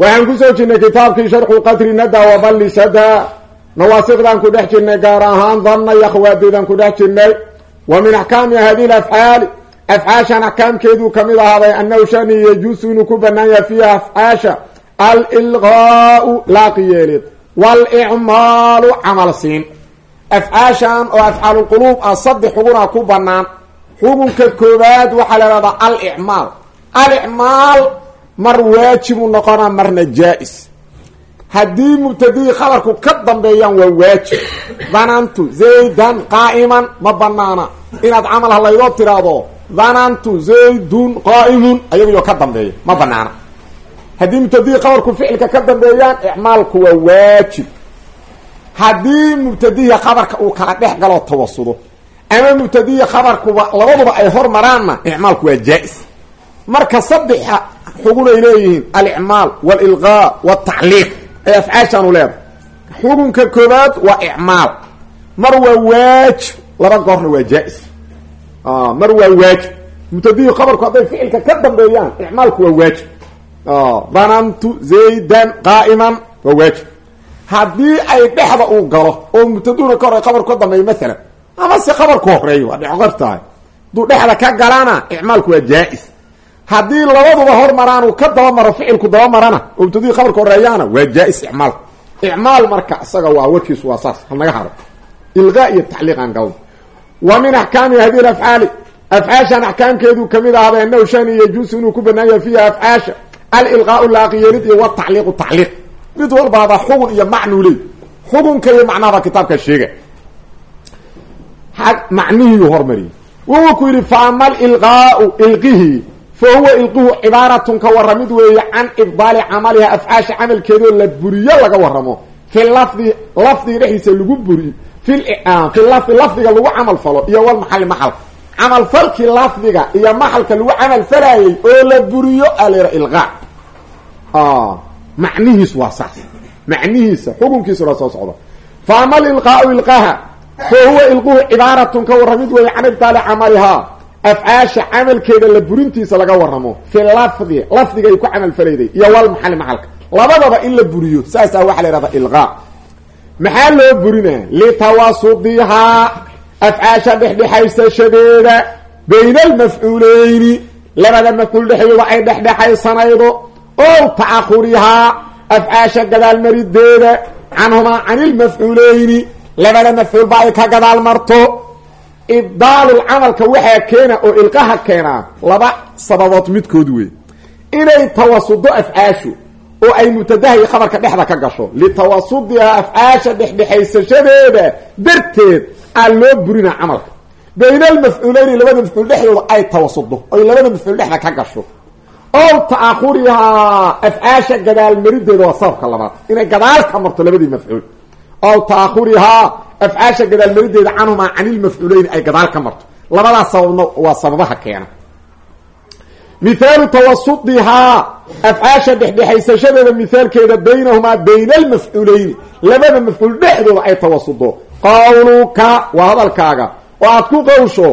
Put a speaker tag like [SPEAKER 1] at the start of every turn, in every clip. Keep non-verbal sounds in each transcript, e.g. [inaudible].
[SPEAKER 1] waxaan ku soo jirnay kitaabkii sharxu qadri nada waballi sada nawaasiqdaan ku dhex jirnay gaar ahaan danna iyo khawaadeedaan ku dhex jirnay wa min axkaami hadihi afcaali afcaashan axkaamkeeduu ka mid ahaaday annahu shani yajuusu inuu ku banaan yahay fiiha afcaasha alilqaau laaqi yeelid walicmaalu camal siin. Afcaashan oo afcaalulquluub ah saddex xuguna ku banaan xugunka koobaad waxaa la alicmaal. Alicmaal mar waajibu noqonaa marna jaa-is. Haddii mubtadihii khabarku ka dambeeyaan waa waajib. Danantu zaydan qaa'iman ma banaana inaad camal halaydoo tiraahdo danantu zaydun qaa'imun ayagoo ka dambeeya ma banaana haddii mubtadihii khabarku ficilka ka dambeeyaan icmaalku waa waajib. Haddii mubtadihii khabarka uu kala dhex galoo tawasudo. Ama mubtadihii khabarkuba labaduba ay hormaraanna icmaalku waa jaa-is. Marka saddexa xugun ay leeyihiin alicmaal walilqaa waltacliiq ay afcaashaanu leedahay. Xugunka koobaad waa icmaal mar waa waajib laba goorna waa jaa-is. Mar waa waajib mubtadihii khabarku hadday ficilka ka dambeeyaan icmaalku waa waajib danantu zaydan qaa'iman waa waajib haddii ay dhexda uu galo oo mubtaduhuna ka hore khabarku ka dambeeya maalan ama se khabarku horeeyo waa dhexqar tahay hadduu dhexda ka galana icmaalku waa jaa-is haddii labaduba hormaraan uu ka dabamaro ficilku dabamarana oo mubtadihii khabarka horeeyaana waa jaa-is icmaal marka isaga waa warkiisu waa saas halnaga haro ilqaa iyo tacliiq aan galno wa min axkaami hadihi afcaali afcaashan axkaamkeedu ka mid ahaaday annahu shani yajuusu inuu ku banaan yahay fiiha afcaasha. Alilqaau laaqiyelid iyo watacliiqu tacliiq. Mid walbaaba xugun iyo macnuu leey iyo macnahaba kitaabka sheega. Macnihiiu hormariyay wuxuu ku yidhi faama alilqaau ilqihi fa huwa ilquhu cibaaratun ka waramid weeye can ibdaali camaliha afcaasha camalkeedoo la buriyo laga waramo fi lafdi lafdiga dhexdiisa lagu buriyo fi fi lafdi lafdiga lagu camal falo iyo walmaxali maxalka camalfalkii lafdiga iyo maxalka lagu camal falaayey oo la buriyo alera ilqaa macnihiis waa saas macnihiisa xukunkiisuna soo socda fa ama alilqaau ilqaha fa huwa ilquhu cibaaratun ka waramid weeye can ibdaali camalihaa afcaasha camalkeeda la burintiisa laga waramo fi lafdi lafdiga ay ku camal falayday iyo walmaxali maxalka. Labadaba in la buriyo saasaa waxaa la ihahdaa ilqaa maxaa loo burinaa litawasudihaa afcaasha dhexdhexaysashadeeda bayna almafcuuleyni labada mafcuul dhexdooda ay dhexdhexaysanaydo. Ow ta'ahurihaa afcaasha gadaalmarideeda canhumaa can ilmafcuuleyni labada mafcuulba ay ka gadaal marto ibdaalul camalka waxaa keena oo ilqaha keenaa laba sababood midkood wey inay tawasudo afcaashu oo ay mubtadaha iyo khabarka dhexda ka gasho litawasudihaa afcaasha dhexdhexaysashadeeda darteed aa loo burinaa camalka. Bayna almafcuuleyni labada mafcuul dhexdooda ay tawasudo oy labada mafcuul dhexda ka gasho. Ow ta'ahurihaa afcaasha gadaalmarideeda waa sababka labaad inay gadaal ka marto labadii mafcuul ow ta'ahurihaa afcaasha gadaalmarideeda canhumaa can ilmafcuuleyni ay gadaal ka marto. Labadaas sababna waa sababaha keena. Mithaalu tawasudihaa afcaasha dhexdhexaysashadeeda mithaalkeeda baynahumaa bayna almafcuuleyni labada mafcuul dhexdooda ay tawasudo qawluka waa hadalkaaga. Oo aad ku qawsho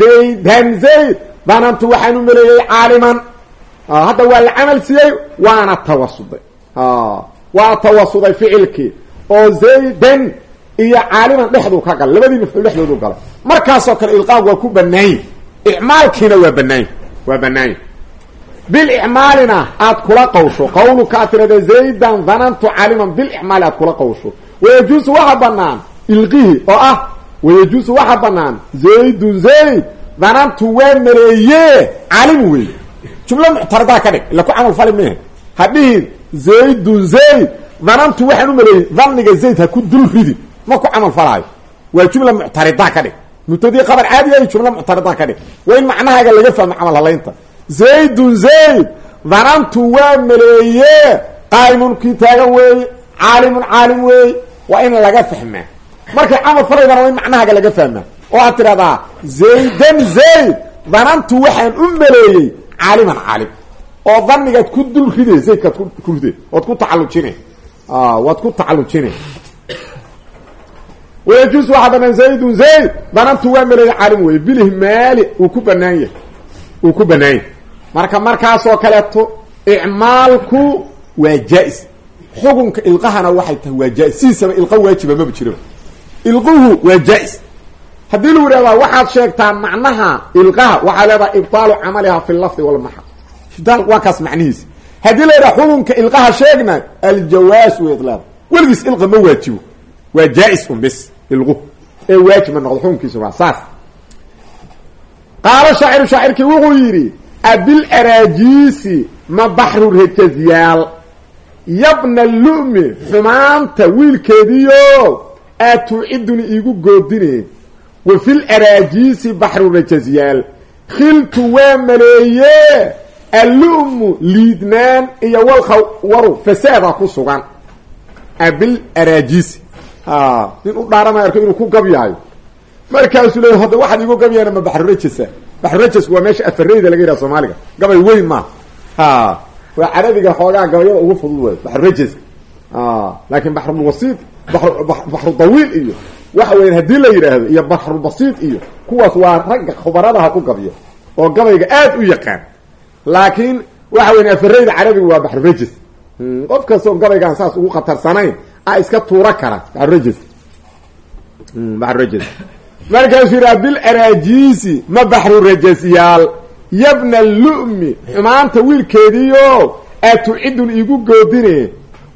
[SPEAKER 1] zaydan zayd danantu waxaan u maleeyey caaliman. Hadda waa la camal siiyey waana tawasuday waa tawasuday ficilkii. Oo zaydan iyo caaliman dhexduu ka galay labadii mafcuul dhexdoodu galay markaasoo kale ilqaagu waa ku banaanya icmaalkiina waa banaanya waa banaanya bilicmaalina aad kula qawsho. Qawluka aad tirahda zaydan danantu caaliman. Bilicmaali aad kula qawsho. Wayajuusu waxa banaan ilqihi oo ah wayajuusu waxa banaan zaydun zayd danantu waa maleeye caalimu wey jumlo muctaradaa ka dhig. Ila ku camal fali mehe. Hadhihin zaydun zayd danantu waxaan u maleeyey dhanniga zayd ha ku dul ridi ma ku camal falaayo? Waa jumla muctarida ka dhig. Mubtadii qabar caadi ay jumla muctarida ka dhig. Waa in macnahaaga laga fahmo camal halaynta. Zaydun zayd danantu waa maleeye. Qaa'imun kii taagan weeye caalimun caalim weeye. Waa in laga fahmaa. Markay camal falaydana waa in macnahaga laga fahmaa. Oo aad tidhahdaa zaydan zayd danantu waxaan u maleeyey caaliman caalim. Oo danigaad ku dul ride zaydkaad ku ride waad ku tacallujine waad ku tacallujine wayajuus waxaa banaan zaydun zayd danantu waa maleeyey caalim weeye. Bilihmaali uu ku banaan yahay. Uu ku banaan yahay. Marka markaasoo kaleeto icmaalku waa jaa-is. Xukunka ilqahana waxay tahay waa jaa-is. Sidiisaba ilqa waajiba maba jiraba ilquhu waa jaa-is. Haddii lagu yidhahdaa waxaad sheegtaa macnaha ilqaha waxaa leedaha ibtaalu camaliha fi lafdi walmaxa ibtaal waa kaas macnihiisa. La yidhaha xukunka ilqu. Ee waajib ma noqdo xukunkiisu waa saas. Qaalo shaaciru shaacirkii wuxuu yidhi abil araajiisi ma baxru rajasyaal yabna lumi xumaanta wiilkeediio aad tuuciduni iigu goodineen wa fil araajiisi baxru rajasyaal khiltu waa maleeye allu'mu liidnaan iyo walkhawaru fasaada ku sugan. Abil araajiisi nin u dhaaranay arko inuu ku gabyaayo markaasuu leey hadda waxaad iigu gabyaana ma baxrurajasa baxrurajasku waa meesha afareyda laga yidhaha soomaaliga. Gabay weyn maa ha waa carabiga xoogaa gabayada ugu fudud way baxrurajaska laakin baxrulwasiid baxru dawiil iyo waxa weya haddii la yidhaahdo iyo baxrulbasiid iyo kuwaas waa ragga khubaradaha ku gabyo oo gabayga aad u yaqaan. Laakiin waxa weya afareyda carabiga waa baxrurajas qof kastoo gabaygaan saas ugu khatarsanayn a iska tuura kara baxrurajas baxrurajas markaasuu yidhaha bil araajiisi ma baxru rajasyaal yabna lumi xumaanta wiilkeediio aad tucidun iigu goodine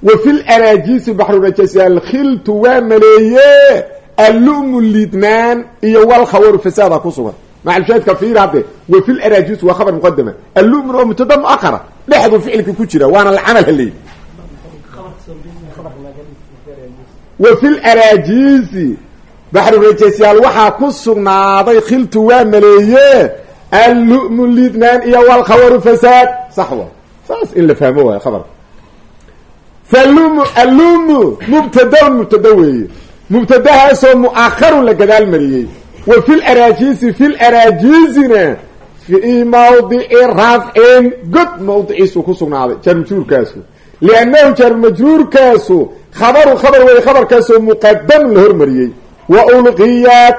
[SPEAKER 1] wa fil araajiisi baxru rajasyaal khiltu waa maleeye allu'mu lidnaan iyo walkhawaru fasaada ku sugan macalshaadka fiir hadde wa fil araajiisi waa khabar muqadama allu'mun oo mubtada muaqara dhexdu ficilka ku jira waana haley wa fil araajiisi baxru rajasyaal waxaa ku sugnaaday khiltu waa maleeye. Allu'mu lidnaan iyo walkhawaru fasaad. Sax wa saas in la fahmo waayo khabarka falumu allumu mubtadaun mubtada weeye. Mubtadahaasoo mu'akharun la gadaal mariyey. Wa fil araajiisi fil araajiisina fii mawdici rafcin god mawdiciisuu ku sugnaaday jaarmajruurkaasu liannahu jaarmajruurkaasu khabaru khabar weeye khabarkaasoo muqadamun la hormariyey wa ulqiyat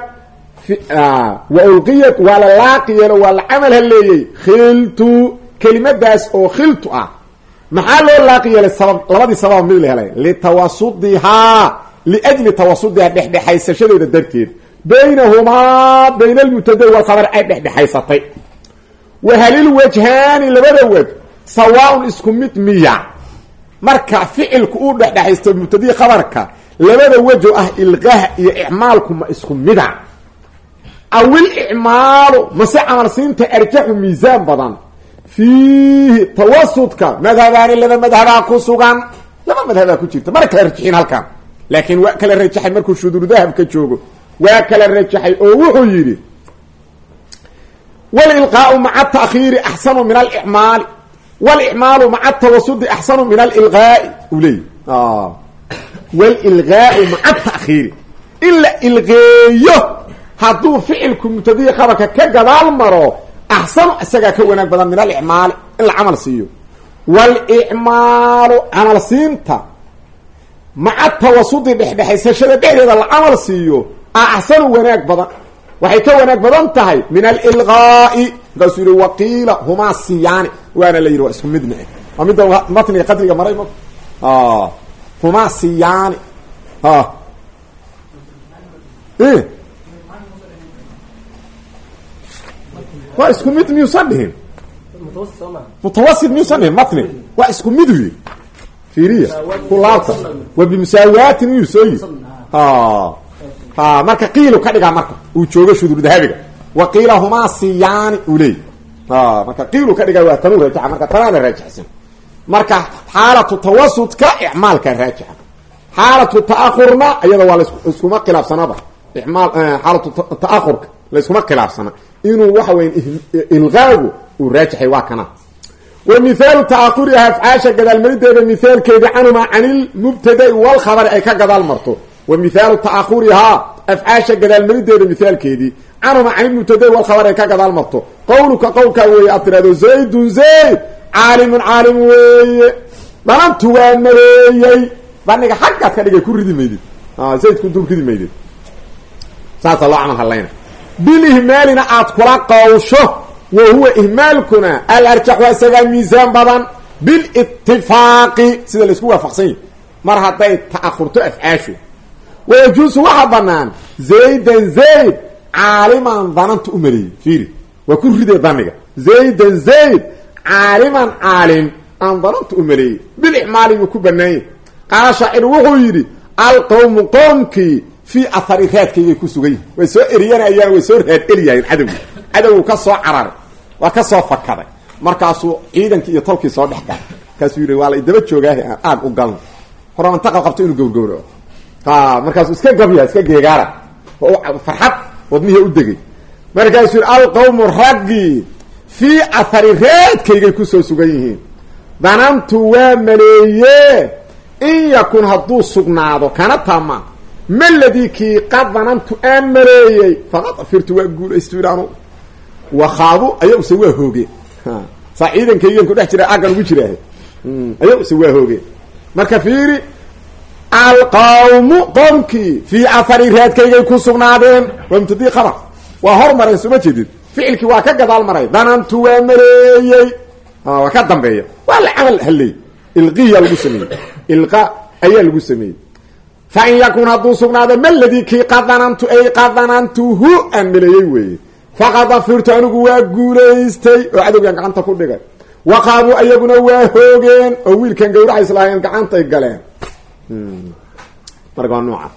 [SPEAKER 1] wa ulqiyat waa la laaqi yeelo waa la camal haleeyey khiltu kelimadaas oo khiltu ah maxaa loo laaqi yeelay sabab labadii sababa mid la helay litawasudihaa liajli tawasudihaa dhexdhexaysashadeeda darteed baynahumaa bayna almubtada walkhabar ay dhexdhexaysatay wa halil wajhaani labada wej sawaaun isku mid miya marka ficilku uu dhexdhexaysto mubtadii khabarka labada wejo ah ilqaah iyo icmaalku ma isku mida. Awil icmaalu mase camalsiinta arjaxu miisaan badan. Fiihi tawasudka madhabaani laba madhabaa ku sugan. Laba madhabaa ku jirta mana kala rajixin halkan. Laakiin waa kala rajaxay markuu shuduuru dahabka joogo. Waa kala rajaxay oo wuxuu yidhi walilqaau maca taakhiiri axsanu min alicmaali walicmaalu maca tawasudi axsanu min alilqaai uu leeyi walilqaau maca taakhiiri in la ilqeeyo hadduu ficilku mubtadiyi khabarka ka gadaal maro axsanu isagaa ka wanaag badan min alicmaali in la camal siiyo walicmaalu camal siinta maca tawasudi dhexdhexaysashada dhexdeeda la camal siiyo axsanu wanaag badan waxay ka wanaag badan tahay min alilqaa'i markaasuu yihi waqiila humaa siyaani. Waana la yidhi waa isku midna waa midda matniga qadriga maray ma. Humaa siyaani. Waa isku mid miyuusan dhihin? Mutawasit miyuusan dhihin matni? Waa isku mid wy fiiriya ku laabta wa bimusaawaatin miyuu soo yiri marka qiilu ka dhigaa marka uu joogo dahabiga wa qiila humaa siyaani uu leey marka qiilu ka dhigaa waa tanuu raajixa marka tanaada raajixsan marka xaalatu tawasudka icmaalka raajixa xaalatu ta'ahurna iyada waa laiskuma khilaafsanaba. Imaal xaalatu ta'ahurka layskuma khilaafsana. Inuu waxa weya ilqaagu uu raajixay waa kana. Wa mihaalu ta'aquriha afcaasha gadaalmarideeda mihaalkeeda canhumaa canilmubtada'i walkhabari ay ka gadaal marto. Wa mihaalu afcaasha gadaalmarideeda mihaalkeedii canhumaa canilmubtada'i walkhabari ay ka gadaal marto qowluka qowlkaa weeye aad tidhahdo zaydun zayd caalimun caalim weeye. Dhanantu waa maleeyey daniga xaggaad ka dhigay ku ridi maydid. Zaydku dul ridi maydid. Saasaa loo camal hadlayna. Bilihmaalina aad kula qawsho wa huwa ihmaalkuna alarjax waa isagaa miisaan badan. Bilitifaaqi sida la isku waafaqsan yahi mar hadday ta'ahurto afcaashu wayajuusu waxaa banaan zaydan zayd caaliman dananta u maleeyey fiiri waa ku ridee daniga zaydan zayd caaliman caalim aan dananta u maleeyey bilicmaali yuu ku banaanyay qaala shaacir wuxuu yidhi alqowmu qoomkii fii ahari raadkaygay ku sugan yihiin way soo eriyanayaan way soo raad eliyahayn cadowgi cadowgu ka soo cararay waa ka soo fakaday markaasuu ciidankii iyo tolkii soo dhex galay markaasuu yidhi waa la idaba joogaahe aan u galno horamantaqal qabto inuu gowrgowraco a markaasuu iska gabya iska geegaara. Farxad wadmihii u degay. Markaasuu yidhi alqowmu raggii fii ahari raadkaygay ku soo sugan yihiin. Danantu waa maleeye. In yakun hadduu sugnaado kana taama maladii kii qad danantu aan maleeyey? Faqad afirtu waa guulaystu idhaanu wakhaadu ayaguse waa hoogeen saa ciidankaygan ku dhex jira aggan ugu jiraahe ayaguse waa hoogeen marka fiiri alqawmu qoomkii fii ahari raadkaygay ku sugnaadeen. Waa mubtadii qabar waa hormareen suma jeedid ficilkii waa ka gadaal maray. Danantu waa maleeyey. Waa ka dambeeya waa la camal haley ilqiya lagu sameeyey. Ilqa ayaa lagu sameeyey. Fa in yakun hadduu sugnaado maladii kii qad danantu ay qad danantuhu aan maleeyey weeye. Faqad afirtu anigu waa guulaystay. Oo cadowgan gacanta ku dhigay. Waqaaduu ayaguna waa hoogeen. Oo wiilkan gawracays lahayn gacantay galeen marka waa nooca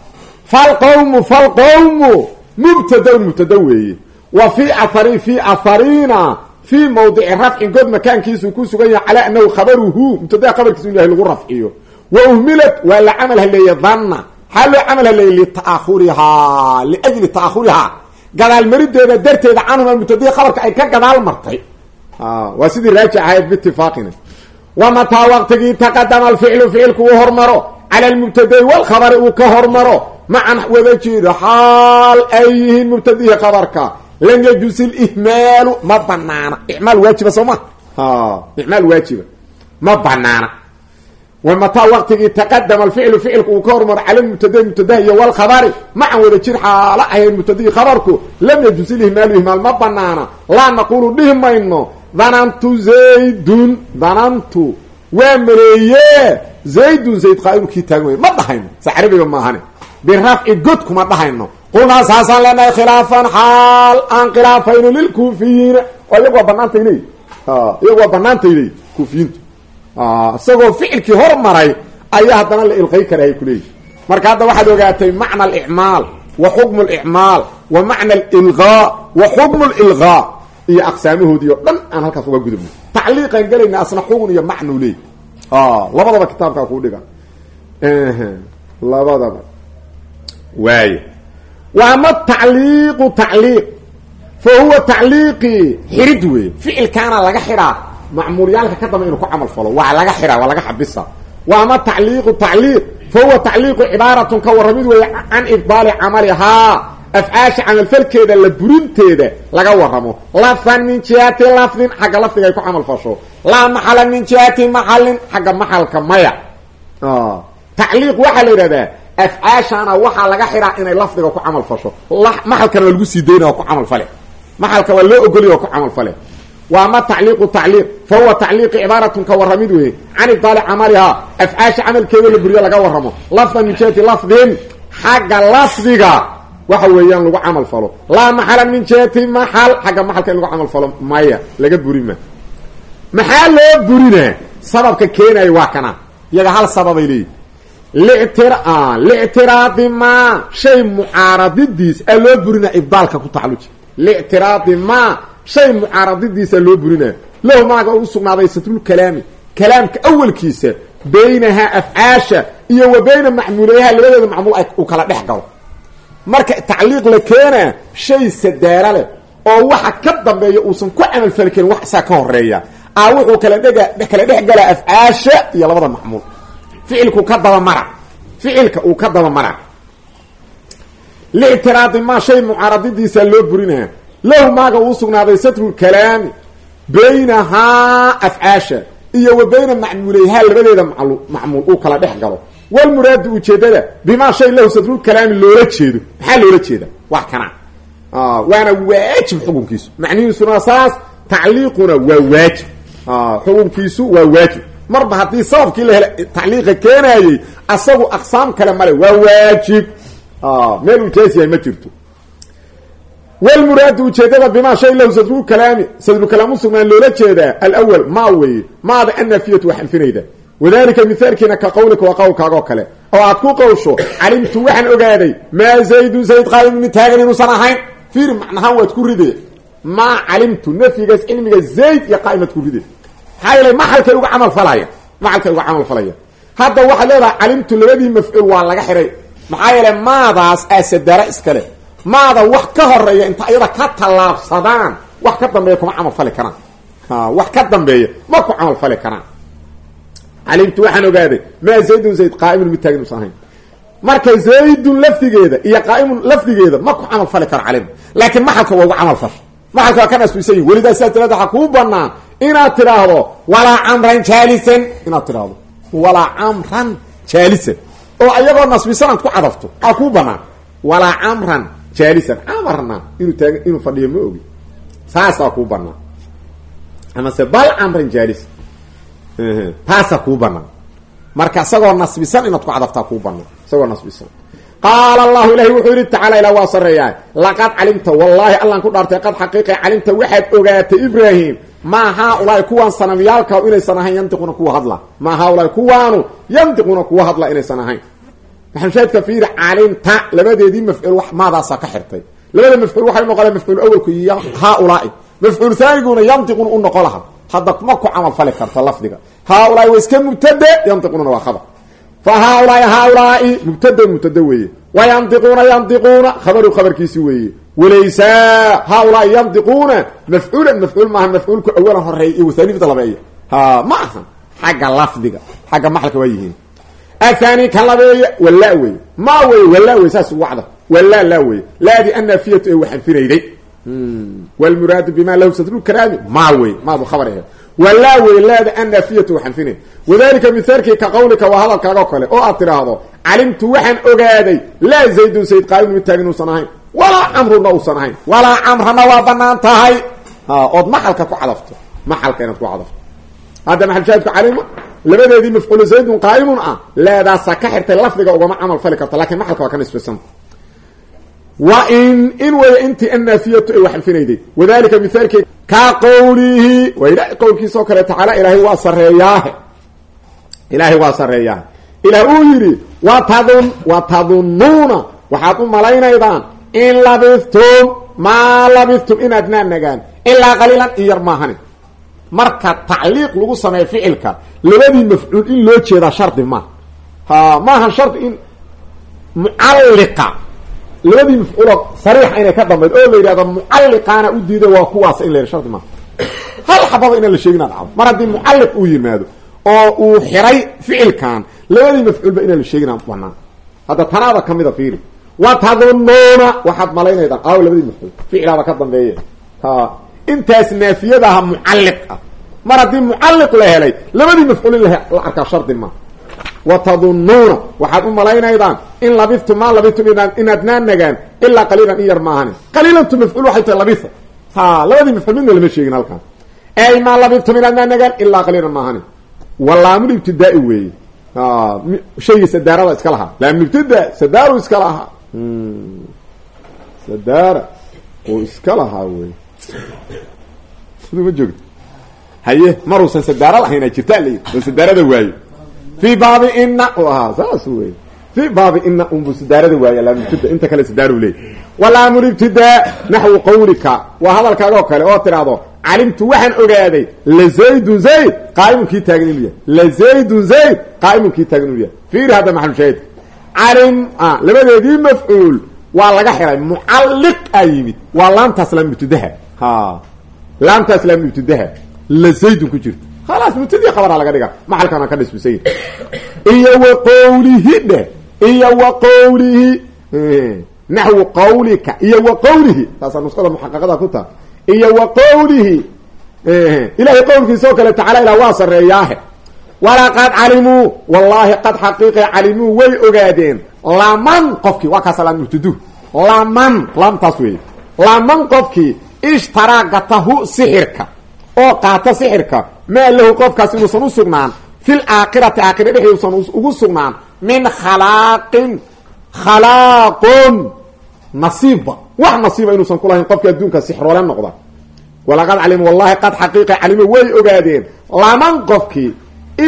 [SPEAKER 1] falqawmu falqawmu mubtadaun mubtada weeye wa fii ahari fii aharina fii mawdici rafcin god makaankiisuu ku sugan yahay calaa anahu khabaruhu. Mubtadaha khabarkiisu ilahay lagu rafciyo wa uhmilat waa la camal haleeye dhanna. Xaa loo camal haleeyey litaahurihaa liajli ta'ahurihaa gadaalmarideeda darteeda canhuma mubtadii khabarka ay ka gadaal martay. Waa sidii raaji ahayd biitifaaqina wa mataa waqtigii taqadama alficlu ficilku uu hormaro cala lmubtadai walkhabari uu ka hormaro macan wada jeedo xaal ay yihiin mubtadihi khabarka lam yajuusi lihmaalu ma banaana imaal waajiba soo ma icmaal waajiba ma banaana wa mataa waqtigii taqadama alficlu ficilku uu ka hormaro cala mubtada mubtadaha iyo walkhabari macan wada jir xaala ahayn mubtadihii khabarku lam yajuusi lihmaalu ihmaal ma banaana laa naqulu dhihi mayno danantu zaydun danantu waa maleeye zaydun zayd qaa'imu kii taagan way ma dhahayno? Sa carabiga maahane birafci god kuma dhahayno. Qulnaa saasaan leenahay khilaafan xaal aan khilaafayno lilkuufiyiina oo iyagu waa banaantay leey. Iyagu waa banaantay leey kuufiyiintu. Isagoo ficilkii hormaray ayaa haddana la ilqay karahay kuleeyihi marka hadda waxaad ogaatay macna alicmaal wa xukmu alicmaal wa macna alilqaa wa xukmu lilqaa iyo aqsaamahoodii oo dhan aan halkaas uga gudubno. Tacliiqaan gelayna asna xugun iyo macnuu leey. Labadaba kitaabkaa kuu dhiga. Labadaba. Waay wa ama tacliiqu tacliiq? Fa huwa tacliiqii xirid weeye. Ficilkaana laga xidhaa macmuulyaalka ka damba inuu ku camal falo. Waa laga xidhaa waa laga xabisa. Wa ama tacliiqu tacliiq? Fa huwa tacliiqu cibaaratun ka warramid weeye can ibdaali camalihaa afcaasha camalfalkeeda la burinteeda laga waramo. Lafdan min jihati lafdin xagga lafdiga ay ku camal fasho. Laa maxala min jihati maxalin xagga maxalka maya. Tacliiq waxaa la yidhahdaa afcaashana waxaa laga xidhaa inay lafdiga ku camal fasho. Maxalkana waa lagu sii daynaya ku camal fale. Maxalka waa loo ogoliy oo ku camal fale. Wa ama tacliiqu tacliiq? Fa huwa tacliiqi cibaaratun ka warramid weeye. Can ibdaali camalihaa afcaasha camalkeeda la buriyo laga warramo. Lafdan min jihati lafdin xagga lafdiga waxa weeyaan lagu camal falo. Laa maxala min jihati maxal xagga maxalka in lagu camal falo maya laga burima maxaa loo burinaa sababka keenaya waa kana. Iyaga hal sababay leeyihi lictiraadi ma shay mucaaradidiis a loo burinaa ibdaalka ku tacaluji lictiraadi ma shay mucaaradidiisa loo burinaa lahu maaga u sugnaaday satrulkalaami kalaamka awalkiisa baynahaa afcaasha iyo wa bayna macmuulayaha labadooda macmuul uu kala dhex galo marka tacliiq la keenaa shay sadaara leh oo waxa ka dambeeya uusan ku camalfali karin wax isaa ka horreeya a wuxuu kala dhega kala dhex galaa afcaasha iyo labada macmuul. Ficilku ka daba mara. Ficilka uu ka daba mara. Lictiraadi maa shay mucaaradidiisa loo burinaya lahu maaga uu sugnaaday satru lkalaami baynahaa afcaasha iyo wa bayna macmuuleyhaa labadeeda macmuul uu kala dhex galo walmuraadu ujeedada bimaa shay lahu satrulkalaami loola jeedo. Maxaa loola jeeda? Wax kana waana waajib xukunkiisu. Macnihiisuna saas tacliiquna waa waajib. Xukunkiisu waa waajib. Marba haddii sababkii la hele tacliiqa keenayey asagu aqsaam kale male waa waajib. Meel uu jaas yahay ma jirto. Walmuraadu ujeedada bimaa shay lahu sadrulkalaami sadrulkalaam usugnaan loola jeedaa alawal maa weeye? Maada annafiyatu wax anfinayda wadalika mithaalkiina ka qawlika waa qowlkaagoo kale. Oo aad ku qowsho calimtu waxaan ogaaday maa zaydun zayd qaa'imun mid taagan inuusan ahayn? Fiiri macnahaan waad ku ride maa calimtu nafyigaas cilmiga zayd iyo qaa'imad ku ride maxaa yeelay maxalkay uga camal falaya. Maxalkay uga camal falaya. Hadda waxaad leedahay calimtu labadii mafcuul waa laga xihay maxaa yeelay maadaas aasadara iskale maada wax ka horreeya inta iyada ka tallaabsadaan wax ka dambeeya kuma camal fali karaan. Wax ka dambeeya ma ku camal fali karaan calimtu waxaan ogaaday maa zaydun zayd qaa'imun mid taagin marka zaydun lafdigeeda iyo qaa'imun lafdigeeda ma ku camal fali karo calim laakiin maxalka waa uga camal fasha maxalka waa ka nasbisan yihiin welidaa sidaas tiraada waxaa kuu banaan inaad tidhaahdo walaa camran jaalisan. Inaad tidhaahdo walaa oo ayagoo nasbisan aad ku cadafto aa kuu banaan walaa camran jaalisan. Camarna inuu fadhiyo ma ogi. Saasaa kuu banaan amase bal camran taasaa kuu banaan. Marka isagoo nasbisan inaad ku cadaftaa kuu banaan. Isagoo nasbisan. Qaala allahu ilahi wuxuu yidhi tacaala ilah waa sareeyaa laqad calimta wallaahi allaan ku dhaartay qad xaqiiqa calimta waxaad ogaatay ibraahim maa haaulaai kuwaan sanamyaalka inaysan ahayn yandiquna kuwa hadla. Maa haaulaai kuwaanu yandiquna kuwa hadla inaysan ahayn. Maxamshaadka fiiri calimta labadeedii mafcuul maadaasaa ka xirtay. Labada mafcuul waxay noqoleen mafcuul awalku iyo haaulaai. Mafcuul haaniguna yandiquna u noqo laha hadda ma ku camal fali karta lafdiga. Haaulaai waa iska mubtade yandiqunana waa khabar. Fa haaulaai haaulaai mubtada mubtada weeye. Wa yandiquuna yandiquuna khabaru khabarkiisi weeye. Walaysa haaulaai yandiquuna mafcuulan mafcuul maaha mafcuulku awalan horreeya iyo wasaanifta labeeya ha ma aha xagga lafdiga xagga maxalka waa yihiin. Athani kan labeeya walla wey ma wey walla saas wacda. Walla laa wey laadi annafiyatu ee waxanfinayday wlmuraadu bima lahu sadrulkalaami ma wey maadu khabar aheed walla wey laada annafiyatu waxanfinay wadalika mithaalkii ka qawlika waa hadalkaagoo kale. Oo aad tidhaahdo calimtu waxaan ogaaday laa zaydun zayd qaa'imun mid taagin uusan ahayn. Walaa camruna uusan ahayn. Walaa camrana waa bannaan tahay. Ood maxalka ku cadafto maxalka inaad ku cadafto hadda maxalshaadku calima labadeedii mafcuulu zaydun qaa'imun ah leedaasaa ka xirtay lafdiga ugama camal fali karta laakiin maxalka waa ka nisbisan wa in weya intii annaafiyatu ay waxanfinayday wadalika mithaalkii ka qowlihi ilahay qowlkiisa oo kale tacaala ilaahay waa sareeyaahe ilaahay waa sareeyaahe ilaah uu yidhi watadun watadunnuuna waxaad u malaynaydaan in labistum maa labistum inaad naanagaan ilaa qaliilan in yar maahani marka tacliiq lagu sameeyo ficilka labadii mafcuul in loo jeedaa shardi ma ha maaha shardi in mucalliqa labadii mafcuulood sariixa inay ka dambayd oo la yidhahdo mucalliqaana u diiday waa kuwaas in la yidha shardi maaha hal xababa inaan la sheegin ad dhacdo mar haddii mucalliq uu yimaado oo uu xiray ficilkan labadii mafcuulba inaan la sheegin aan banaan. Hadda tanaada kamida fiiri. Watadunnuuna waxaad malaynaydaan aaw labadii mafcuul. Ficilaaba ka dambeeye. Ha. Intaas naafiyadaha mucalliq ah. Mar haddii mucalliq la helay labadii mafcuul in la arkaa shardi ma watadunnuuna waxaad u malaynaydaan in labistum maa labistum inaad naanagaan ilaa qaliilan in yar maahani. qaliilantu mafcuul waxay tahay labisa ha labadii mafcuul midna lama sheegin halkaan. ey maa labistum inaad naanagaan ilaa qaliilan maahani. walaamul ibtidaai weeye. shaygii sadaarada iska lahaa. laam ibtida sadaaru iska lahaa. Sadaara uu iska maruusan sadaaro lahaynaa jirtaa la oo fii baabi ina u ahaa saas wey fii baabi ina unbu sadaarada waayo laamibtida inta kale sadaaru leey walaamulibtidaa naxwu qawlika. Waa hadalkaagoo kale oo tidhaahdo calimtu waxaan ogaaday lazaydun zayd qaa'imun kii taagan inuu yahay. Lazaydun zayd qaa'imun kii taagan inuu yahay. Fiiri hadda maxalushaahid calim labadeedii mafcuul waa laga xiray mucalliq aa yimid. Waa laamtaas laamibtidaha ha laamtaas laamibtidaha la zaydun khalaas mubtadii khabaraa laga dhiga maxalkana ka dhisbisay iyo wa qowlihi dheh iyo wa qowlihi naxwu qawlika iyo wa qowlihi taasaa nusqada muxaqaqada ku taha iyo wa qowlihi ilahay qowlkiisa oo kale tacala ilah waa sareeyaahe walaqad calimuu wallahi qad xaqiiqi calimuu way ogaadeen laman qofkii waa kaas laan mubtadu laman laamtaas weeye laman qofkii ishtaraa gatahu oo qaata sixirka maa lahu qofkaas inuusan u sugnaan. Fil aakhirati aakhira dhexi usan ugu sugnaan. Min khalaaqin khalaaqun nasiibba wax nasiiba inuusan ku lahayn qofkii adduunka sixroole noqda. Walaqad calimu wallahi qad xaqiiqa calimo way ogaadeen. Laman qofkii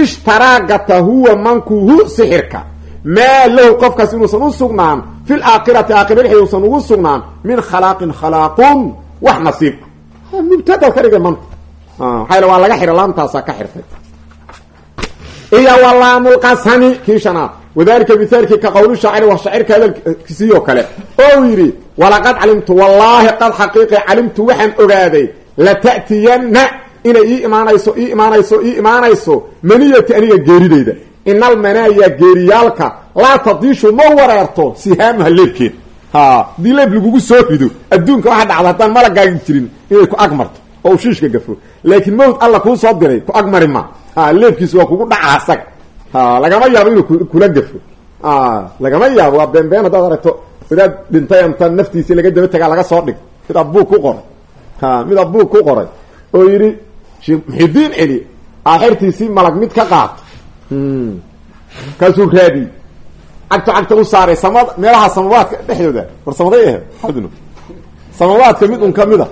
[SPEAKER 1] ishtaraa gata huwa mankuhu sixirka. Maa lahu qofkaas inuusan u sugnaan. Fil aakhirati aakhira dhexi usan ugu sugnaan. Min khalaaqin khalaaqun wax nasiib. Mubtadaad ka manta maxaa waa laga xidhay laamtaasaa ka xirtay iyo walaamulqasami kii shanaad. Wadalika mithaalkii ka qowli shaaciri waa shaacirka hadalkiisiioo kale. Oo yidhi walaqad calimtu wallaahi qad xaqiiqi calimtu waxaan ogaaday lata'tiyanna inay ii imaanayso ii imaanayso ii imaanayso maniyati aniga geeridayda inal manaaya geeriyaalka laa tadiishu ma wareerto sihaamuha leebkeed ha haddii leeb lagugu soo rido adduunka waxa dhacda haddaan malagaagi jirin inay ku ag marto oo u shiishka gafo. Laakiin mawd alla kuu soo diray ku ag mari ma. Ha leebkiisu waa kugu dhaca asaga. Lagama yaabo inuu kula gafo. Lagama yaabo waa beenbeen haddaad aragto. Midaad dhintay anta naftiisii laga daba tagaa laga soo dhig. Mid abuug ku qoray. Mid abuug ku qoray. Oo yidhi sheekh muxidiin celi aaxirtiisii malag mid ka qaato kaasuu raadiyey cagto cagta u saaray samad meelaha samawaadka dhexdooda. War samaday ahe xadno samawaadka mid un ka mid a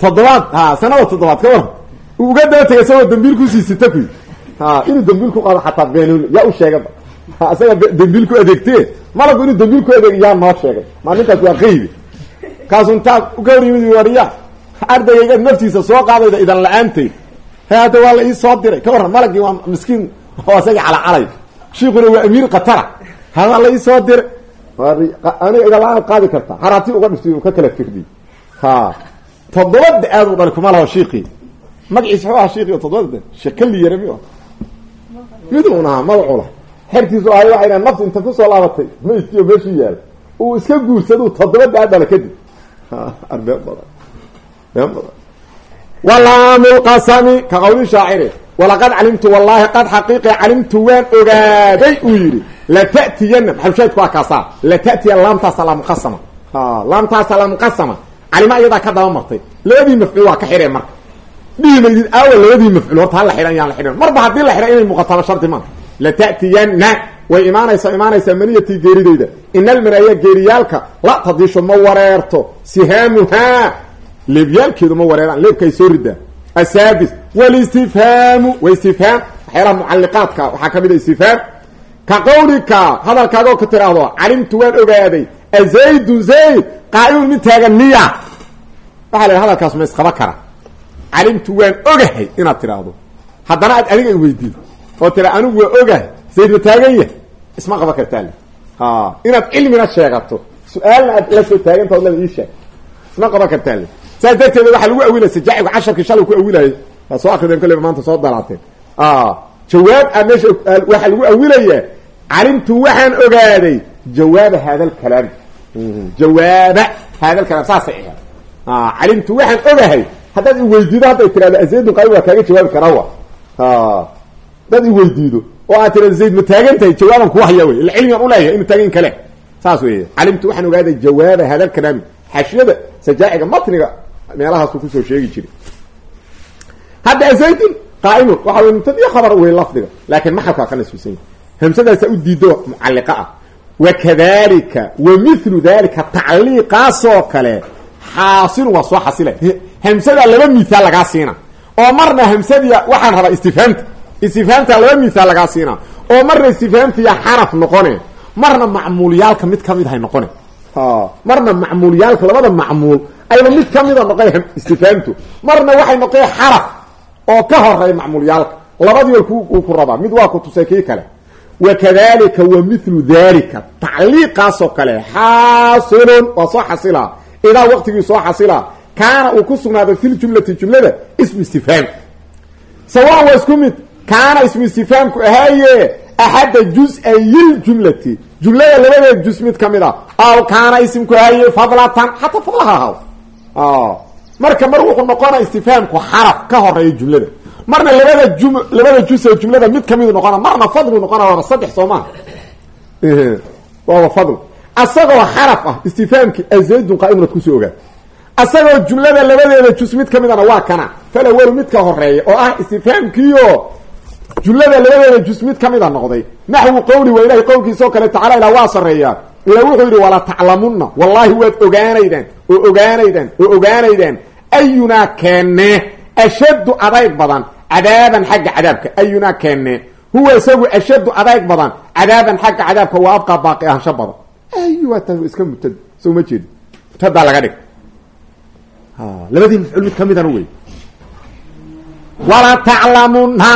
[SPEAKER 1] toddobaad. Ha sanada toddobaad ka waran uga daba tegay isagoo dambiil ku sii sita kuy ha inuu dambiil ku qaado xataa beenol yaa u sheegaba ha isaga dambiil ku adeegtee. Malagu inuu dambiil ku adeeg yaa noo sheegay. Maalintaas waa qaybi. Kaasu intaa ka hor wariya ardaygaygad naftiisa soo qaadayda idan la'aantay. He waa la ii soo diray. Ka warran malagii waa miskiin oo isaga calacalay. Shiikuna waa amiir katara hadaa la soo diray. Aniga idan la'aan qaadi karta. Haraati uga dhifti uu ka kala firdiy ha toddoba da'aad u dhali kuma laho shiikii magaciisa wuxuu ahaa shiikii toddoba da sheekh kali yara mi mid un ahaa magacu lah xertiisu ahay waxay dhahan naftu inta ku soo laabatay. Maydkiio meeshuu yaalla uu iska guursadu toddoba da'aad dhala kadib. Arbeen badan. Been badan. Walaamulqasami ka qawli shaaciri walaqad calimtu wallahi qad xaqiiqi calimtu waan ogaaday uu yidhi. Lata'tiyana maxalushaadku waa kaasaa lata'tiya laamtaasa laamuqasama laamtaasa laamuqasama calima iyadaa ka daba martay. Labadii mafcuul waa ka xidheen marka. Dhihi maydid aawa labadii mafcuul horta ha la xidhan yaan la xidhan marba haddii la xidhan inay muuqataba shardi maa lata'tiyanna way imaanaysaa imaanaysaa maniyatii geeridayda inalmanaaya geeriyaalka la tadiisho ma wareerto sihaamuhaa leebyaalkeedu ma wareeraan leebkaay soo ridaa asaadis walistifhaamu wa istifhaam. Waxyaalaha mucalliqaadka waxaa ka mid a istifhaam. Ka qawlika hadalkaagoo ka tiraahdo calimtu waan ogaaday azaydun zayd qaa'imun mid taagan miya. Waxaa la hadalkaas ma isqaba kara. Calimtu waan ogahay inaad tiraahdo haddana aad adiga weydiido oo tira anigu waa ogahay zayd ma taagan yahay. Isma qaban kartaa inaad cilmina sheegato. Su'aalna aad la soo taaganta od leda ii sheeg. Isma qaban kartaa le saas darteeda waxaa lagu awilaya sajaacigu casharkii shalay ku awilayay waa soo akrideen kolleyba maanta soo dalaateen jawaab a meesha waxaa lagu awilayaa calimtu waxaan ogaaday jawaaba hada jawaaba. Hada lkalaam saasay ahayd. Calimtu waxaan ogahay haddaad i weydiido hadday tirahdo azaydun qaali waa kaaga jawaabi karaa wa? Haddaad i weydiido oo aad tirahdo zayd ma taagan tahay? Jawaaban ku haya wey ila cilmigan uleeyahay inu taagan kale. Saas wey calimtu waxaan ogaaday jawaaba hada lkalaami xashiyada sajaaciga matniga meelahaasu ku soo sheegi jiray. Hadda zaydun qaaimun waxa wey mubtadiyo khabar wey lafdiga laakiin maxalkaa ka diido mucalliqa ah wakadalika wa mithlu dalika tacliiqaasoo kale xaasilun waa soo xasila hamsadaa laba mithaal lagaa siina oo marna hamsadiya waxaan rabaa istifhaamta istifhaamta laba mithaal lagaa siina oo marna istifhaamtiya xaraf noqone marna macmuulyaalka mid ka mid ahay noqone marna macmuulyaalka labada macmuul ayba mid kamida noqon istifhaamtu marna waxay noqon xaraf oo ka horreeya macmuulyaalka labadii uu ku rabaa mid waa ku tusay kii kale wakadalika wa mithlu dalika tacliiqaasoo kale xaasilun waa soo xasila idaa waqtigii soo xasila kaana uu ku sugnaaday fi ljumlati jumlada ismu istifhaam sawaan waa isku mid kaana ismu istifhaamku ahaaye axadda juz-ayil-jumlati jumlada labadeed juz mid ka mid a aw kaana isimku ahaaye fadlatan xataa fadlaha ahaw marka mar wuxuu noqona istifhaamku xaraf ka horreeya jumlada marna labada jum labada juz ee jumlada mid kamidu noqona marna fadlu noqona waaba saddex soo maa waaba fadl. Asagoo xaraf ah istifhaamki azaydun qaa'imun ad ku soo ogaa asagoo jumlada labadeeda juz mid ka midana waa kana. Falawalu mid ka horreeya oo ah istifhaamkiio jumlada labadeeda juz mid ka mida noqday. Naxwu qowli waa ilahay qowlkiisa oo kale tacala ilah waa sareeyaa ila wuxuu yidhi wala taclamunna. Wallahi waad ogaanaydaan oo ogaanaydaan oo ogaanaydaan. Ayunaa keenne? Ashaddu adayg badan cadaaban xagga cadaabka ayunaa keenne huwa isagu ashaddu adayg badan cadaaban xagga cadaabka waa abqaa baaqi ahaansho badan. Aywa ta iska mubtad soo ma jeedi. Mubtadaa laga dhig. Labadii mafcuul mid kamidana wey. Walaa taclamunna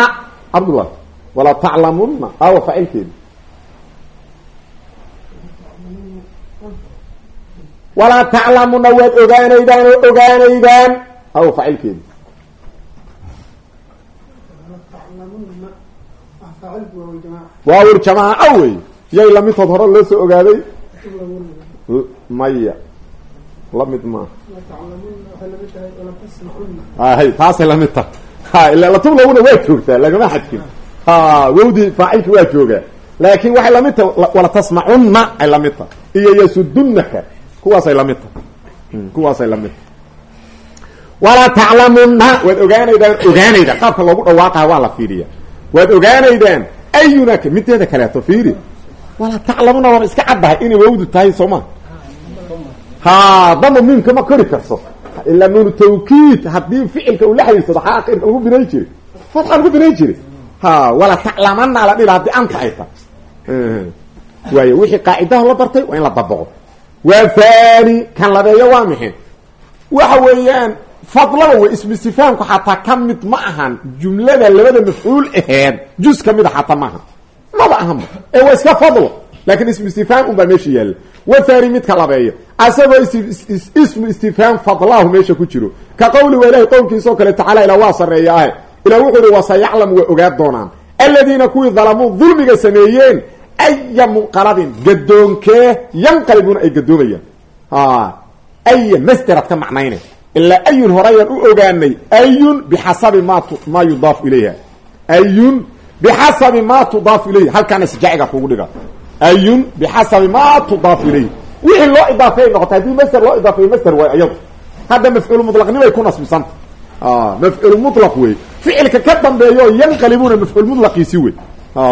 [SPEAKER 1] cabdullah walaa taclamunna awa faacilkeedi walaa taclamuna waad ogaanaydaan oo ogaanaydaan aw faacilkeedi waa wir jamaaco wey. Yay lamidtood hore loo soo ogaaday? Maya. Lamid maaha hay taasay la mid tahay. Ha ila latublawuna waa joogtaa lagama xadkin ha wawdii faacilki waa joogaa. Laakin waxay la mid tahay wala tasmacunna ay la mid tahay. Iyo yasudunaka kuwaasay la mid tahay. Kuwaasay la mid tahay. Walaa taclamunna waad ogaanaydaan ogaanaydaan qaabka loogu dhawaaqaha waa la fiiriya waad ogaanaydaan ayunaka mideeda kaleeto fiiri. Walaa taclamuna waaba iska caddahay inay wawdu tahay soo ma. Ha dama miimka ma kori karso. Ilaa nuunu tawkiid haddii ficilka uu la xiriirsado xaa akhirka lagu binayn jiri fatxa lagu binayn jiri ha walaa taclamana la dhila haddii anta ay tahay waayo wixii qaacidaha la bartay waa in la dabaqo waa fani kan labeeyo waa maxay waxa weeyaan fadlaba wey ismu istifhaamku xataa ka mid ma ahan jumlada labada mafcuul aheed juz ka mid a xataa maaha maba ahanba ee waa iska fadlo laakin ismu istifhaam un baa meesha yaalla wathani midka labeeyo. Asagoo ismu istifhaam fadlahu meesha ku jiro. Ka qowli waa ilahay qowlkiisa oo kale tacaala ilaa waa sarreeya ahe ilah wuxuu yihi wasayaclamu waa ogaa doonaan. Aladiina kuwii dalamuu dulmiga sameeyeen aya munqalabin gadoonkee yanqalibuuna ay gadoomayaan aya masderad ka macnayne ilaa ayun horayaan u ogaanay ayun bixasabi ma maa yudaafu ilayha. Ayun bixasabi ma tudaafu ilayh halkaana sijaaciga kugu dhiga. Ayun bixasabi ma tudaafu ilayh wixii loo idaafeey noqota haddii masder loo idaafeeyo masder waay ayadu. Hadda mafcuul mutlaqnimay ku nasbisanta mafcuul mutlaq wey ficilka ka dambeeyo yanqalibuuna mafcuul mutlaqiisi wey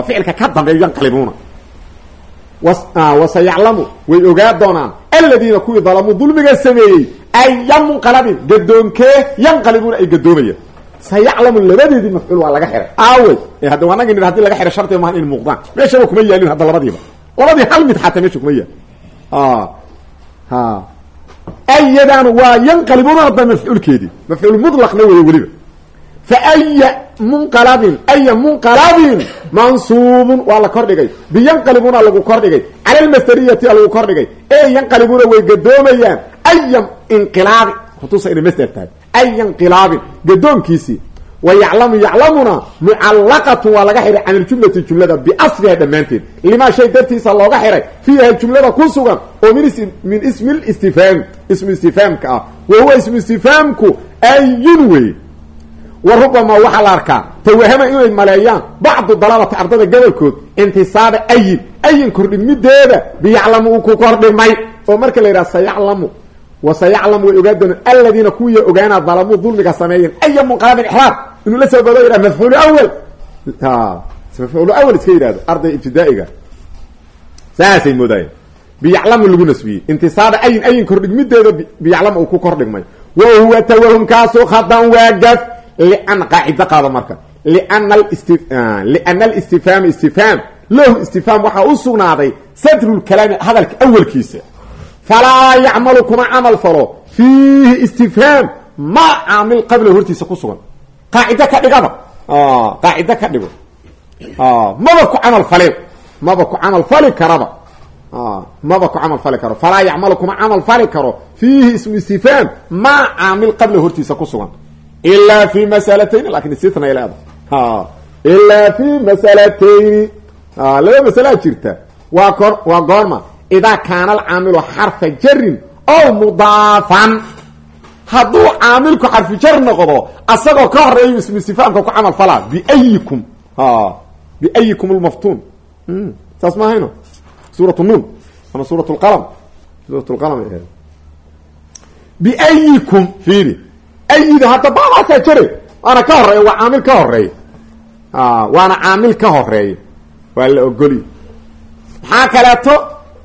[SPEAKER 1] ficilka ka dambeeyo yanqalibuuna wasayaclamu. Way ogaa doonaan. Aladiina kuwii dalamuu dulmiga sameeyey aya munqalabin gadoonkee yanqalibuuna ay gadoomayaan sayaclamu labadeedii mafcuul waa laga xiray. Aawey hadda waanagi nidhi hadi laga xiray shardiga maaha in muuqdaan. Meeshaba kuma yaalin hadda labadiiba. Labadii hal mid xataa meesha kuma yaal ha ayadan waa yanqalibuuna hadda mafcuulkeedii. Mafcuul mutlaqna wey weliba faaya munqalabin aya munqalabin mansuubun waa la kordhigay biyanqalibuna lagu kordhigay cala lmasderiyati lagu kordhigay ee yanqalibuuna way gadoomayaan aya inqilaabin kutusa inay masder tahay aya inqilaabin gadoonkiisii wa yaclamu yaclamuna mucallaqatun waa laga xihay can iljumlati jumlada biasliha dhammaanteed limaa shay dartiisa looga xihay fiiha jumlada ku sugan oo min ismi listifhaami ismu istifhaamka ah wa huwa ismu istifhaamku ayun wey wa rubamaa waxaa la arkaa tawahama inay maleeyaan bacdu dalabata ardada gobolkood intisaaba ayin ayin kordhimideeda biyaclamu uu ku kordhimay oo marka la yidhaha sayaclamu. Wa sayaclamu way ogaa doonaan aladiina kuwiya ogaanaa dalamuu dulmiga sameeyeen aya munqalabin ixraab inuu la soo godo yidhaha mafcuulu awal mafcuulu awal iska yidhahdo arday ibtidaa'iga. Saasay moodaayen biyaclamu lagu nasbiyey. Intisaaba ayin ayin kordhigmideeda biyaclamu uu ku kordhigmay wa huwa tawahumkaasu khadan waa lian qaacido qaado marka liana alistifhaam istifhaam lahu istifhaam waxaa u sugnaaday sadru lkalaami hadalka awalkiisa falaa yacmalu kuma camal falo fiihi istifhaam ma caamil qabla hortiisa ku sugan qaacido ka dhigaba qaacido ka dhigo maba ku camal fale maba ku camal fali karaba maba ku camal fali karo falaa yacmalu kuma camal fali karo fiihi ismu istifhaam ma caamil qabla hortiisa ku ilaa fi masalatayn laakiin istitnay leeda ilaa fi masalatayni laba masalaa jirta waa kor waa goorma idaa kaana alcaamilu xarfa jarin ow mudaafan hadduu caamilku xarfu jar noqdo asagoo ka horeeyo ismistifaamka ku camal falaa biayikum biayikum lmaftuun saas ma ahayno suurat nuun ama suurat lqalam suurat ay ahayd biayikum fiiri ayida hadda baadaasaa jare waana ka horreeya waa caamil ka horreeya waana caamil ka horreeya waa la ogoliy maxaa kaleeto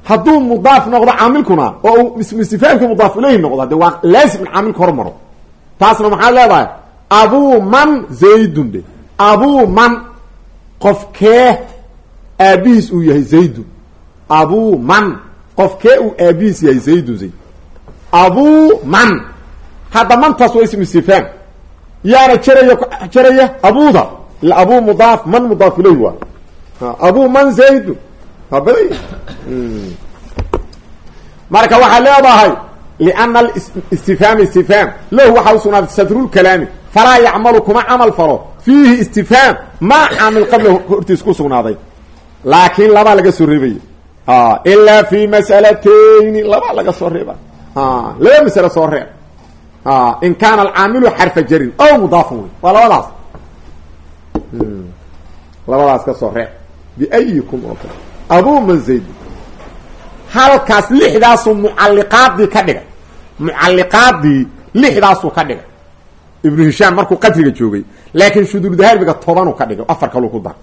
[SPEAKER 1] hadduu mudaaf noqdo caamilkuna oo uu ismistifaamki mudaaf ilayhi noqdo de waa laazim in caamilka hormaro taasna maxaad leedahay abuu man zaydun de abuu man qofkee aabihiis uu yahay zaydun abuu man qofkee uu aabihiis yahay zaydun zayd abuu man hadda mantaas waa ism istifhaam yaana jaraya jaraya abuuda. Ila abuu mudaaf man mudaaf ilayhi waa. Abuu man zaydun waa baday marka waxaa leedahay liana istifhaam istifhaam lahu waxaa usugnaaday sadrulkalaami falaa yacmalu kuma camal falo. Fiihi istifhaam maa caamil qablahu hortiis ku sugnaaday. Laakiin labaa laga soo reebaya ilaa fi masalatayni labaa laga soo reeba laba masalo soo reeb in kaana alcaamilu xarfa jarin. O mudaafan wey waa labadaas. Labadaas ka soo reeb biayikum oo kale. Abuu man zayd. Halkaas lixdaasuu mucalliqaadii ka dhigay mucalliqaadii lixdaasuu ka dhigay ibnu hishaam markuu qadriga joogay laakiin shuduurdahabiga tobanuu ka dhigay afar kaluu ku daray.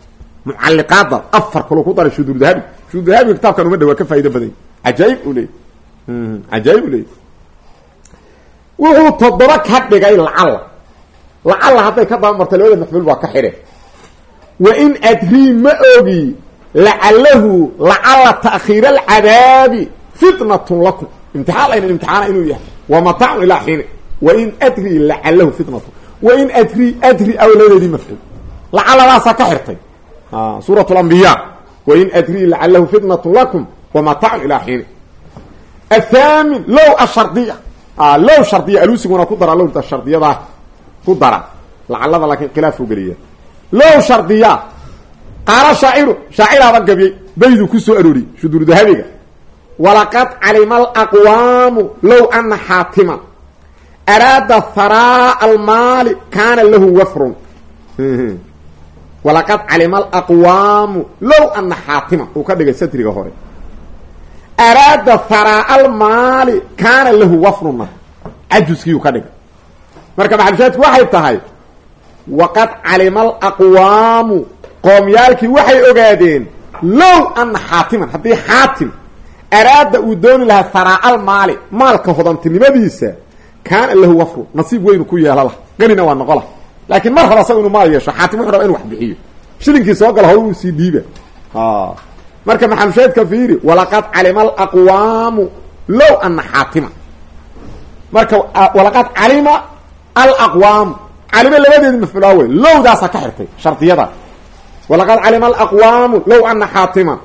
[SPEAKER 1] Mucalliqaada afar kaluu ku daray shuduurdahabi shuduurdahabiga kitaabkan uma dhawaa ka faa'ido baday cajaaib u leey. Cajaaib u leey wuxuu toddoba ka dhigay lacalla lacalla hadday ka daba marto labada mafcuul waa ka xidhe wa in adrii ma ogi lacalahu lacala ta'khiir alcadaabi fitnatun lakum. Imtixaan laynan imtixaana inuu yahay. Wa matacun ilaa xiini wain adri lacalahu fitnatun. Wain adri adri awladeedii mafcuul lacaladaasaa ka xirtay. Suurat lambiya wain adri lacalahu fitnatun lakum. Wa matacun ilaa xiini athaamin low ashardiya low shardiya alusiguna ku dara lowta shardiyadaa ku dara. Lacalada laakiin khilaafku geliya low shardiya qaala shaaciru shaaciraaba gabyey bayduu ku soo arooriyey shuduur dahabiga. Walaqad calima alaqwaamu low ana xaatiman araada haraa almaali kaana lahu wafrun. [laughs] Walaqad calima alaqwaamu low ana xaatiman uu ka dhigay satriga hore araada haraa almaali kaana lahu wafrunna cajuskiiuu ka dhigay marka maxalushaadku waxay tahay waqad calima alaqwaamu qoomyaalkii waxay ogaadeen low ana xaatiman haddii xaatim araada uu dooni lahaa haraa-al maali maalka hodantinimadiisa kaana lahu wafru nasiib weynu ku yeela lah ganina waa noqo lah laakiin mar hore asaga inuu maal yeesho xaatim wuxu raba inu wax bixiyo shilinkii soo gala hor uu dhiiba marka maxalusheedka fiiri? Walaqad calima alaqwaamu low ana xaatiman marka walaqad calima alaqwaamu. Calima labadeedi mafcuul awe lowdaasaa ka xirtay shardiyada walaqad calima alaqwaamu low ana xaatiman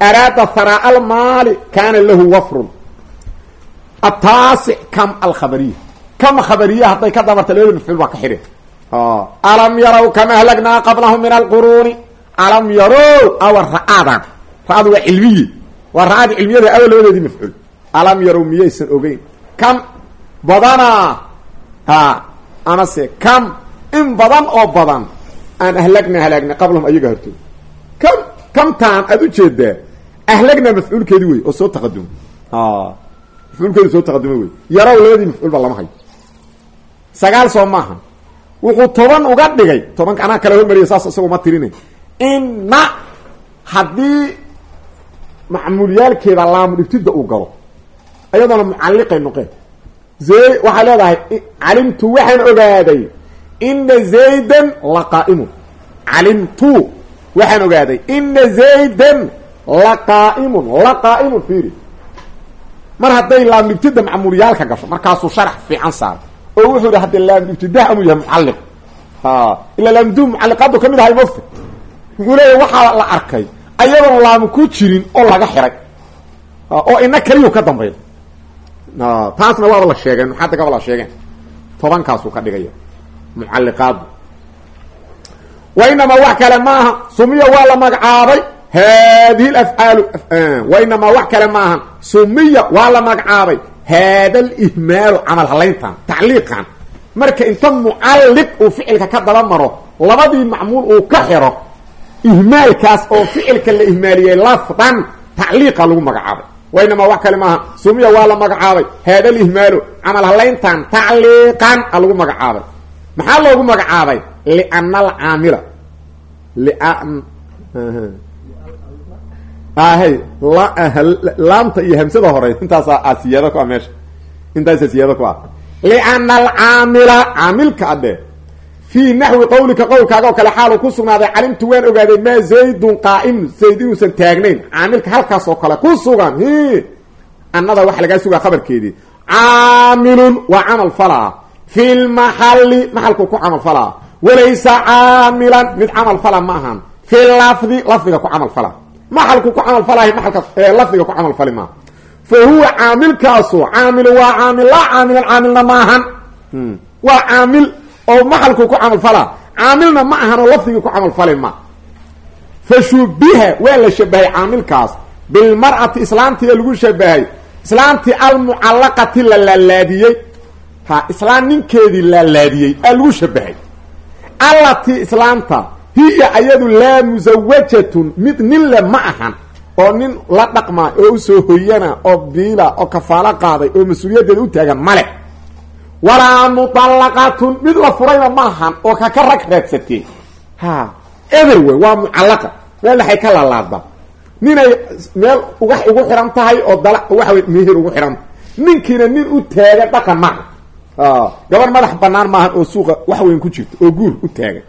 [SPEAKER 1] araada haraa almaali kaana lahu wafrun. Ataasic kam alkhabariya. Kam khabariya hadday ka dabarta labada mafcuul baa ka xidhe alam yarow kama ahlagnaa qablahum min alquruuni? Alam yarow awa ra'adan ra'adu waa cilmiye waa ra'ada cilmiyada awa labadeedii mafcuul alam yarow miyaysan ogeyn kam badanaa a amase kam in badan oo badan aan ahlagna halaagnay qablahum ayaga hortood kam kamtaan aada u jeedaa ahlagnaa mafcuulkeedi wey oo soo taqaduma mafcuulkeedi soo taqaduma wey yarow labadii mafcuul ba lama hayo sagaal soo maaha wuxuu toban uga dhigay tobanka anaa kala hormariya saas isaga uma tirinay inna haddii macmuulyaalkeeda laamu dhibtida uu galo. Ayadoona mucalliqay noqeen. Zay waxay leedahay calimtu waxaan ogaaday ina zaydan laqaa'imun. Calimtu waxaan ogaaday ina zaydan laqaa'imun. Laqaa'imun fiiri. Mar hadday laamdhibtida macmuulyaalka gasho markaasuu sharax fiican saaray. Oo wuxuu yidhi haddi laamdhibtidah amuu yahay mucalliq. Ilaa laamdu mucalliqaadu ka mid ahay mofti wuxuu waxaa la arkay ayadoon laamu ku jirin oo laga xiray. Oo ina keliyu ka dambayda taasna waaba la sheegeen maxaadda gaba la sheegeen tobankaasuu ka dhigaya mucalliqaadu wa inamaa wax kale maaha sumiya waa la magacaabay haadihi lafcaalu wa inamaa wax kale maaha sumiya waa la magacaabay haada alihmaalu camal halayntan tacliiqan. Marka inta mucalliq uu ficilka ka daba maro labadii macmuul uu ka xiro ihmaalkaas oo ficilka la ihmaaliyey lafdan tacliiqa lagu magacaabay. Wa inamaa wax kale maaha sumiya waa la magacaabay haada alihmaalu camal halayntan tacliiqan a lagu magacaabay. Maxaa loogu magacaabay? Liana alcaamila lian ahay laamta iyo hamsada hore intaasaa siyaado ku ah meesha. Intaasa siyaado ku ah. Liana alcaamila caamilka adhe fii naxwi qawlika qowlkaaga oo kale xaalu ku sugnaaday calimtu waan ogaaday maa zaydun qaa'imun zayd inuusan taagnayn. Caamilka halkaas oo kale ku sugan annada waxa lagaa sugaa khabarkeedii. Caamilun waa camal falaa fi lmaxali maxalku ku camal falaa. Walaysa caamilan mid camal fala ma ahan. Fi lafdi lafdiga ku camal fala. Maxalku ku camal falaahi maalka lafdiga ku camal fali maaha fa huwa caamilkaasu caamilun waa caamil laa caamilan caamilna ma ahan. Waa caamil oo maxalku ku camal falaa caamilna ma ahan oo lafdigii ku camal fali ma. Fa shubiha waa la shabahay caamilkaas. Bilmar'ati islaamtiga lagu shabahay. Islaamtii almucallaqati la laalaadiyey. Ha islaam ninkeedii laalaadiyey aa lagu shabahay. Allatii islaamta hiya ayadu laa musawajatun mid nin le ma ahan. Oo nin la dhaqma oo u soo hoyana oo biila oo kafaalo qaaday oo mas'uuliyaddeeda u taagan male walaa muطallaqatun mid la furayna ma ahan oo kaka rag raadsatee ha eber wey waa mucallaqa. Meel dhaxay ka laalaada ninay meel uga ugu xihan tahay oo dala waxa wey mehir ugu xihanta ninkiina nin u taagan dhaqan maaha. Gabar madax banaan maahan oo suuqa wax weyn ku jirto oo guur u taagan.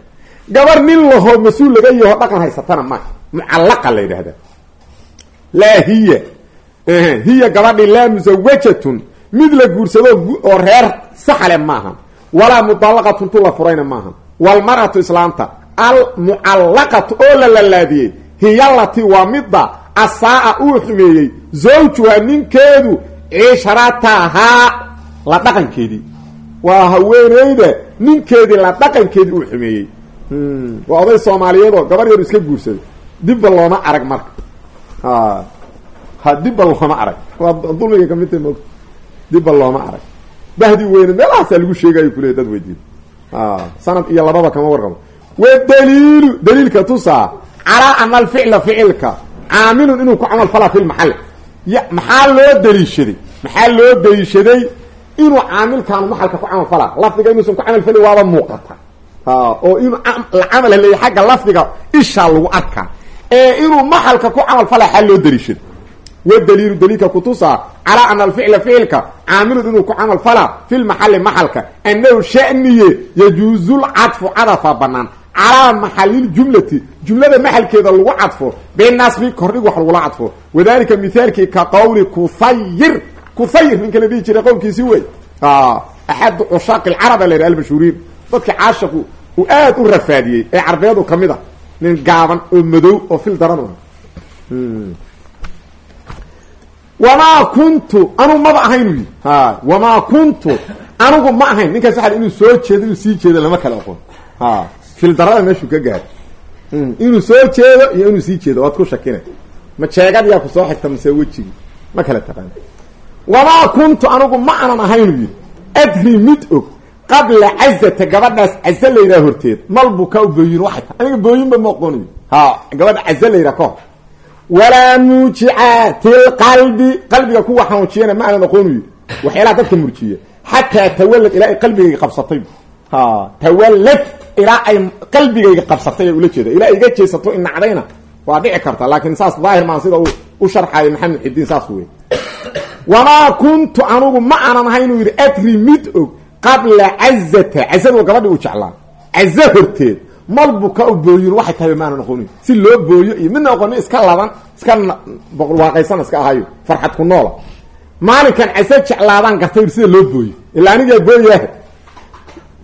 [SPEAKER 1] Gabar nin laho mas'uul laga yaho dhaqan haysatana maaha. Mucallaqa la yidhaahda laa hiya hiya gabadhi laa musawajatun mid la guursado oo reer saxale maaha walaa mudallaqatun tu la furayna maaha walmar'atu islaamta almucallaqatu oo la lalaadiyey hiyalati waa midda asaa-a uu xumeeyey zawjuha ninkeedu cishratahaa la dhaqankeedii waa haweeneyda ninkeedii la dhaqankeedii uu xumeeyey. Waa oday soomaaliyeed oo gabar yar iska guursaday. Dibba looma arag marka. Ha dibba looma arag. Waa dulmiga kamidta moogta dibba looma arag. Bahdi weyne meelahaasaa lagu sheegayo kuleey dad weydiin. Sanad iyo lababa kama warqabo. Wadaliilu daliilka tusaa calaa ana alficla ficilka caamilun inuu ku camal falaa fi lmaxal y maxaa loo daliishaday? Maxaa loo daliishaday? Inuu caamilkaanu maxalka ku camal falaa. Lafdiga inuusan ku camal fali waaba muuqata. Oo inuu la camal haleeyay xagga lafdiga ishaa lagu arkaa. Ee inuu maxalka ku camal falaa xaa loo daliishaday wadaliilu daliilka kutusaa calaa ana alficla ficilka caamilun inuu ku camal falaa fi lmaxali maxalka annahu shaniye yajuuzu lcadfu cadafa banaan calaa maxaliljumlati jumlada maxalkeeda lagu cadfo binasbi kordhig wax lagula cadfo. Wadalika mithaalkii ka qowli kuhayir kuhayir ninka la dhihi jiray qowlkiisi wey. Axadu cushaaqi lcaraba la yidhi almashhuuriin. Dadka caashiqu uu aad u rafaadiyey ee carbeedu ka mid a nin gaaban oo madow oo fil daran wamaa kuntu anugu maba ahayn u yii wamaa kuntu anigu ma ahayn. Ninkaas waa inuu soo jeedo inuu sii jeedo lama kala ha fildarada meeshuu ka gaaro inuu soo jeedo iyo inuu sii jeedo waad ku shakina ma jeegadiyaa ku soo xigta mase wejigii ma kala taqaan. Wamaa kuntu anigu ma anan ahayn u yidhi. Adri mid og qabla cazata gabadhaas caze la yidhaha horteed malbu ka booyin waxay ta aniga booyinba ma aqooniyo ha gabadha caze la yidhaha ka walaa muujicaati lqalbi qalbiga kuwa xanuujiyana ma aanan aqoon u yidhi. Waxyaalaha dadka murjiya. Xataa tawallad ilaa ay qalbigayga qabsatay. Tawallad ilaa ay qalbigayga qabsatay ula jeeda ilaa iga jeesato inacdayna waa dhici karta laakiin saas daahir maan sida u sharxayo maxamed xidiin saas wey wamaa kuntu anugu ma aanan ahay inuu yidhi adri mid og qabla cazata cazada gabadhi u jeclaa horteed malbuka u booyin waxay tahay ma aanan aqoonin si loo booyo iyo midna aqooni iska laban iska boqolwaaqaysana iska ahayo farxad ku noola maalinkan caze jeclaadaan gartay sida loo booyo ilaa anigaa booyaaha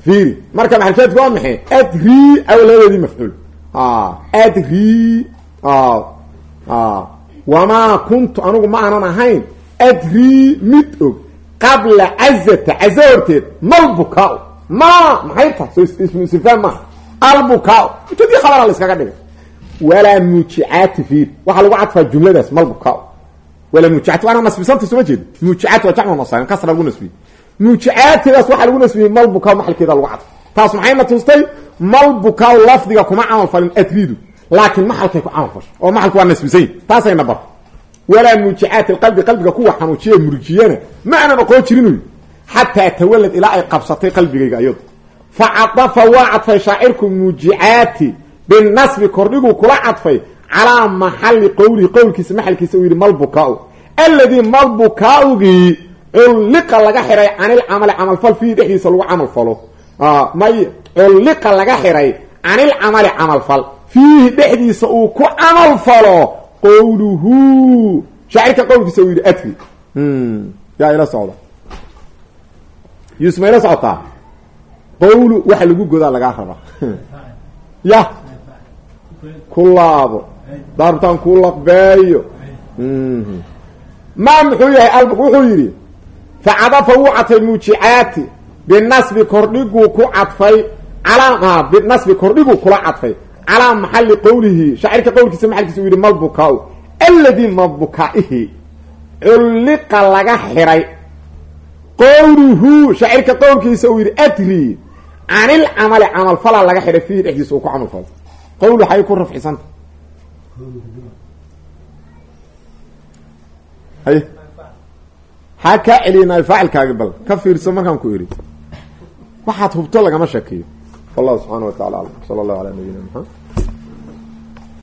[SPEAKER 1] fiiri marka maxalshaadku waa maxay adri aw labadeedii mafcuul adri wamaa kuntu anigu ma aanan ahayn adri mid og qabla cazata caze horteed malbuka ma maxay tahay so ismu albukaa mubtadii khabara la iskaga dhigay. Walaa muujicaati fiir waxaa lagu cadfaa jumladaas malbukaa walaa muujicaati waana nasbisanta soo ma jeed muujicaati waa jacma masaarin kasra lagu nasbiyey. Muujicaatidaas waxaa lagu nasbiyey malbukaa maxalkeeda lagu cadfay. Taas maxayna tustay malbukaa lafdiga kuma camal falin atridu laakiin maxalkay ku camal fasho oo maxalku waa nasbisayn. Taasayna bar walaa muujicaati qalbi qalbiga kuwa xanuujiya murjiyana ma aanan oqoon jirin ilaa ay qabsatay qalbigayga ayado fa cadafa waa cadfay shaacirku muujicaati binasbi kordhiguu kula cadfay calaa maxali qowlihi qowlkiisa maxalkiisa uu yidhi malbukaa alladii malbukaagii culliqa laga xiray canilcamali camalfal fiihi dhexdiisa lagu camal falo may culliqa laga xiray canilcamali camalfal fiihi dhexdiisa uu ku camal falo qowluhu shaacirka qowlkiisa uu yidhi adri yaa ila socda yusma ila socotaa qowlu waxa lagu godaa lagaa rabaa ya. Ku laabo daartaan ku laqbeeyo. Ma muxuu yahay al wuxuu yidhi facadafa wuu cadfay muujicaati binasbi kordhiguu ku cadfay calaa binasbi kordhiguu kula cadfay calaa maxali qowlihi shaacirka qowlkiisa maxalkiisa uu yidhi malbukaa alladii malbukaa'ihi culliqa laga xiray qowluhu shaacirka qowlkiisa uu yidhi adri canil camali camalfala laga xihay fiihi dhexdiisa uu ku camal falo qowl waxay ku rafcisanta hay haa kaa celiyay faacilkaagi bal ka fiirso markaan ku idhi waxaad hubto lagama shakiyo wallahu subxaana wa tacala alam. Sala allahu ala nabiyina maxamed